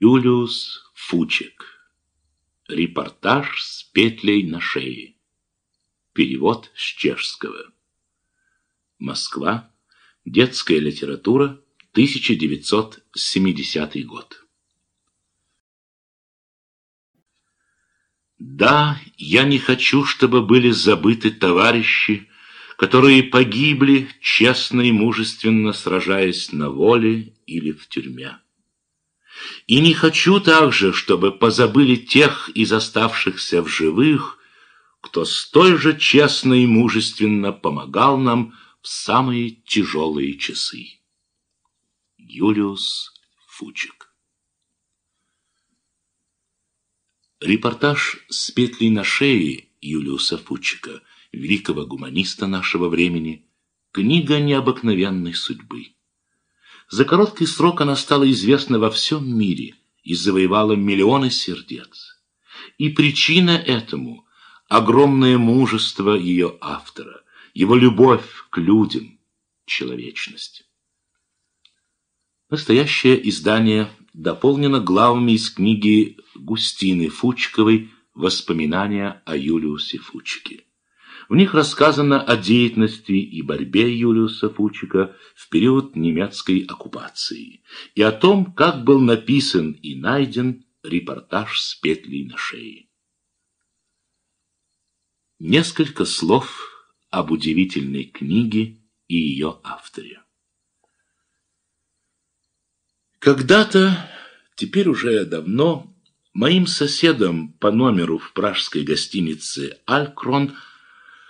Юлиус Фучек. Репортаж с петлей на шее. Перевод с чешского. Москва. Детская литература. 1970 год. Да, я не хочу, чтобы были забыты товарищи, которые погибли, честно и мужественно сражаясь на воле или в тюрьме. И не хочу также, чтобы позабыли тех из оставшихся в живых, кто столь же честно и мужественно помогал нам в самые тяжелые часы. Юлиус Фучик Репортаж с петлей на шее Юлиуса Фучика, великого гуманиста нашего времени, книга необыкновенной судьбы. За короткий срок она стала известна во всем мире и завоевала миллионы сердец. И причина этому – огромное мужество ее автора, его любовь к людям, человечность. Настоящее издание дополнено главами из книги Густины Фучковой «Воспоминания о Юлиусе Фучике». В них рассказано о деятельности и борьбе Юлиуса Фучика в период немецкой оккупации и о том, как был написан и найден репортаж с петлей на шее. Несколько слов об удивительной книге и ее авторе. Когда-то, теперь уже давно, моим соседом по номеру в пражской гостинице «Алькрон»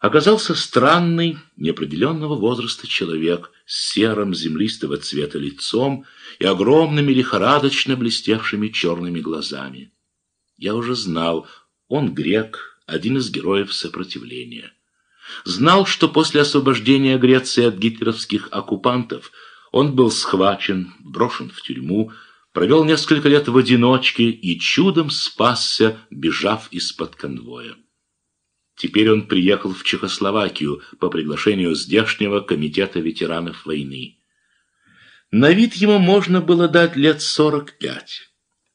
оказался странный, неопределенного возраста человек с серым землистого цвета лицом и огромными лихорадочно блестевшими черными глазами. Я уже знал, он грек, один из героев сопротивления. Знал, что после освобождения Греции от гитлеровских оккупантов он был схвачен, брошен в тюрьму, провел несколько лет в одиночке и чудом спасся, бежав из-под конвоя. Теперь он приехал в Чехословакию по приглашению здешнего комитета ветеранов войны. На вид ему можно было дать лет сорок пять,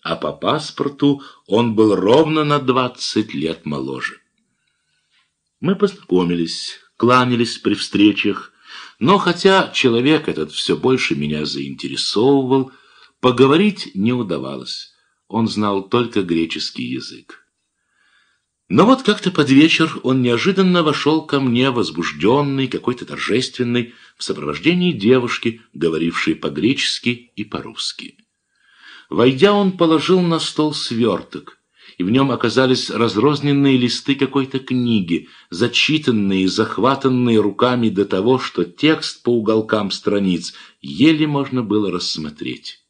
а по паспорту он был ровно на двадцать лет моложе. Мы познакомились, кланялись при встречах, но хотя человек этот все больше меня заинтересовывал, поговорить не удавалось. Он знал только греческий язык. Но вот как-то под вечер он неожиданно вошел ко мне, возбужденный, какой-то торжественный, в сопровождении девушки, говорившей по-гречески и по-русски. Войдя, он положил на стол сверток, и в нем оказались разрозненные листы какой-то книги, зачитанные, захватанные руками до того, что текст по уголкам страниц еле можно было рассмотреть.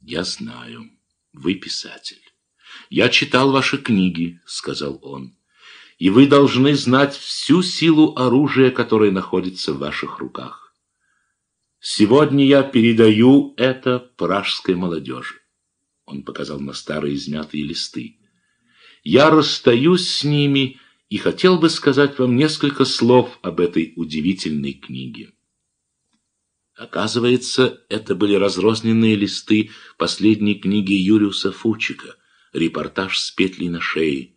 «Я знаю, вы писатель». «Я читал ваши книги», — сказал он, — «и вы должны знать всю силу оружия, которое находится в ваших руках. Сегодня я передаю это пражской молодежи». Он показал на старые измятые листы. «Я расстаюсь с ними и хотел бы сказать вам несколько слов об этой удивительной книге». Оказывается, это были разрозненные листы последней книги Юлиуса Фучика репортаж с петлей на шее,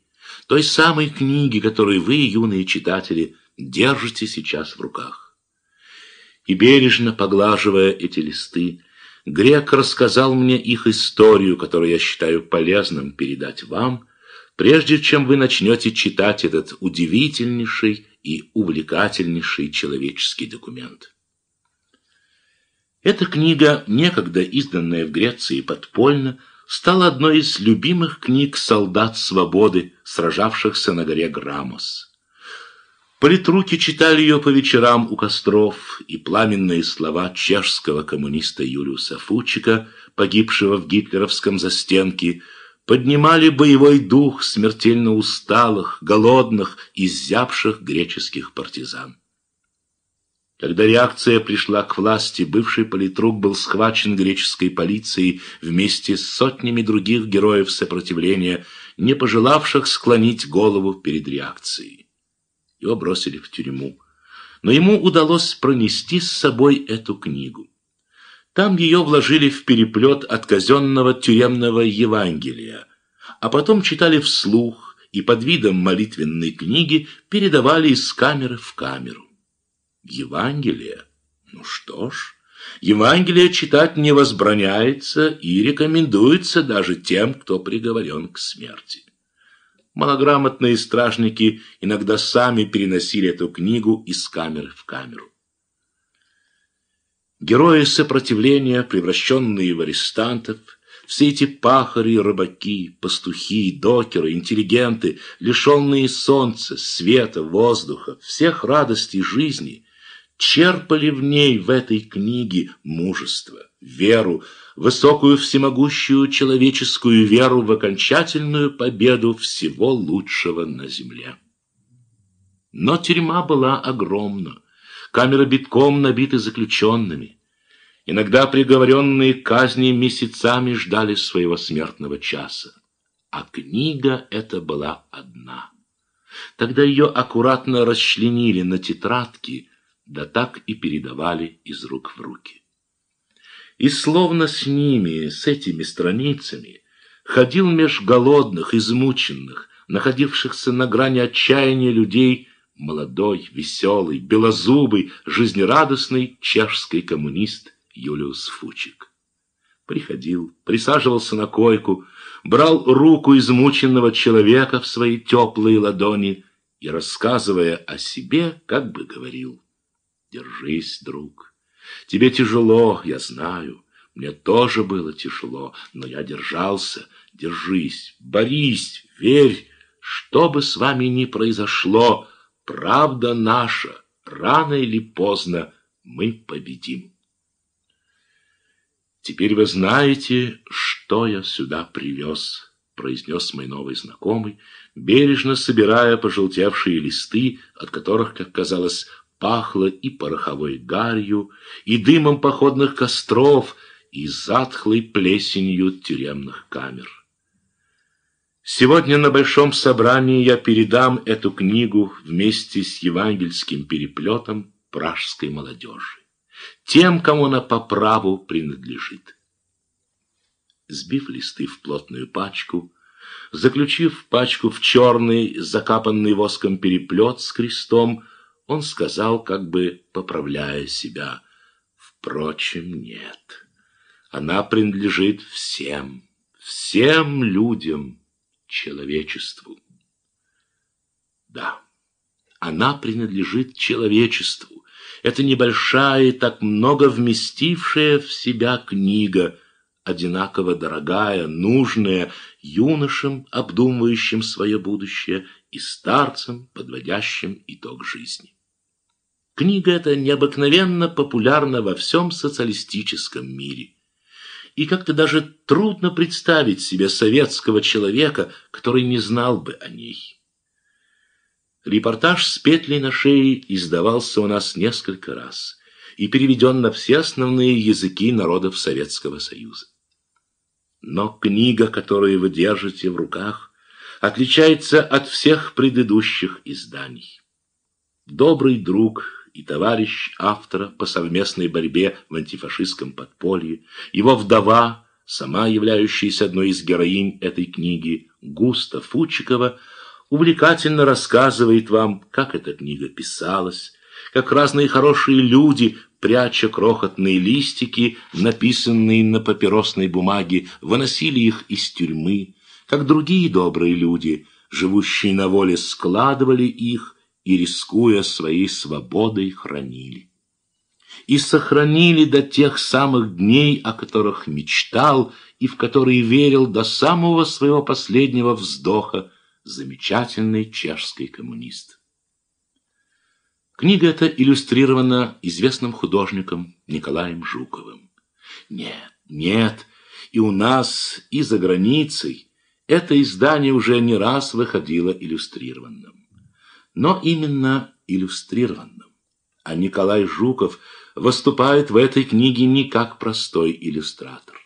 той самой книги, которую вы, юные читатели, держите сейчас в руках. И бережно поглаживая эти листы, Грек рассказал мне их историю, которую я считаю полезным передать вам, прежде чем вы начнете читать этот удивительнейший и увлекательнейший человеческий документ. Эта книга, некогда изданная в Греции подпольно, стала одной из любимых книг солдат свободы, сражавшихся на горе Грамос. Политруки читали ее по вечерам у костров, и пламенные слова чешского коммуниста Юлиуса Фучика, погибшего в гитлеровском застенке, поднимали боевой дух смертельно усталых, голодных, изябших греческих партизан. Когда реакция пришла к власти, бывший политрук был схвачен греческой полицией вместе с сотнями других героев сопротивления, не пожелавших склонить голову перед реакцией. Его бросили в тюрьму. Но ему удалось пронести с собой эту книгу. Там ее вложили в переплет от казенного тюремного Евангелия, а потом читали вслух и под видом молитвенной книги передавали из камеры в камеру. Евангелие? Ну что ж, Евангелие читать не возбраняется и рекомендуется даже тем, кто приговорен к смерти. Малограмотные стражники иногда сами переносили эту книгу из камеры в камеру. Герои сопротивления, превращенные в арестантов, все эти пахари, рыбаки, пастухи, докеры, интеллигенты, лишенные солнца, света, воздуха, всех радостей жизни, черпали в ней, в этой книге, мужество, веру, высокую всемогущую человеческую веру в окончательную победу всего лучшего на земле. Но тюрьма была огромна, камеры битком набиты заключенными. Иногда приговоренные к казни месяцами ждали своего смертного часа. А книга эта была одна. Тогда ее аккуратно расчленили на тетрадки, да так и передавали из рук в руки. И словно с ними, с этими страницами, ходил меж голодных, измученных, находившихся на грани отчаяния людей молодой, веселый, белозубый, жизнерадостный чешский коммунист Юлиус Фучик. Приходил, присаживался на койку, брал руку измученного человека в свои теплые ладони и, рассказывая о себе, как бы говорил, «Держись, друг». Тебе тяжело, я знаю. Мне тоже было тяжело, но я держался. Держись, борись, верь. Что бы с вами ни произошло, правда наша. Рано или поздно мы победим. Теперь вы знаете, что я сюда привез, произнес мой новый знакомый, бережно собирая пожелтевшие листы, от которых, как казалось, пахло и пороховой гарью, и дымом походных костров, и затхлой плесенью тюремных камер. Сегодня на большом собрании я передам эту книгу вместе с евангельским переплетом пражской молодежи, тем, кому она по праву принадлежит. Сбив листы в плотную пачку, заключив пачку в черный, закапанный воском переплет с крестом, он сказал, как бы поправляя себя, «Впрочем, нет. Она принадлежит всем, всем людям, человечеству». Да, она принадлежит человечеству. Это небольшая и так много вместившая в себя книга, одинаково дорогая, нужная, юношам, обдумывающим свое будущее, и старцам, подводящим итог жизни. Книга эта необыкновенно популярна во всем социалистическом мире. И как-то даже трудно представить себе советского человека, который не знал бы о ней. Репортаж с петлей на шее издавался у нас несколько раз и переведен на все основные языки народов Советского Союза. Но книга, которую вы держите в руках, отличается от всех предыдущих изданий. Добрый друг и товарищ автора по совместной борьбе в антифашистском подполье, его вдова, сама являющаяся одной из героинь этой книги, Густа Фучикова, увлекательно рассказывает вам, как эта книга писалась, как разные хорошие люди, пряча крохотные листики, написанные на папиросной бумаге, выносили их из тюрьмы, как другие добрые люди, живущие на воле, складывали их и, рискуя своей свободой, хранили. И сохранили до тех самых дней, о которых мечтал и в которые верил до самого своего последнего вздоха замечательный чешский коммунист. Книга эта иллюстрирована известным художником Николаем Жуковым. Нет, нет, и у нас, и за границей это издание уже не раз выходило иллюстрированным но именно иллюстрированным. А Николай Жуков выступает в этой книге не как простой иллюстратор.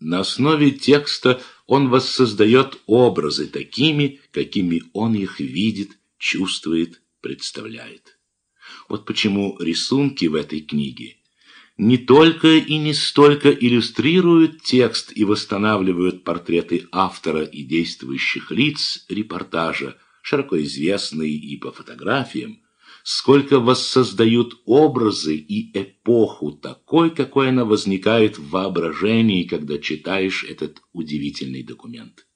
На основе текста он воссоздает образы такими, какими он их видит, чувствует, представляет. Вот почему рисунки в этой книге не только и не столько иллюстрируют текст и восстанавливают портреты автора и действующих лиц репортажа, широко известные и по фотографиям, сколько воссоздают образы и эпоху такой, какой она возникает в воображении, когда читаешь этот удивительный документ.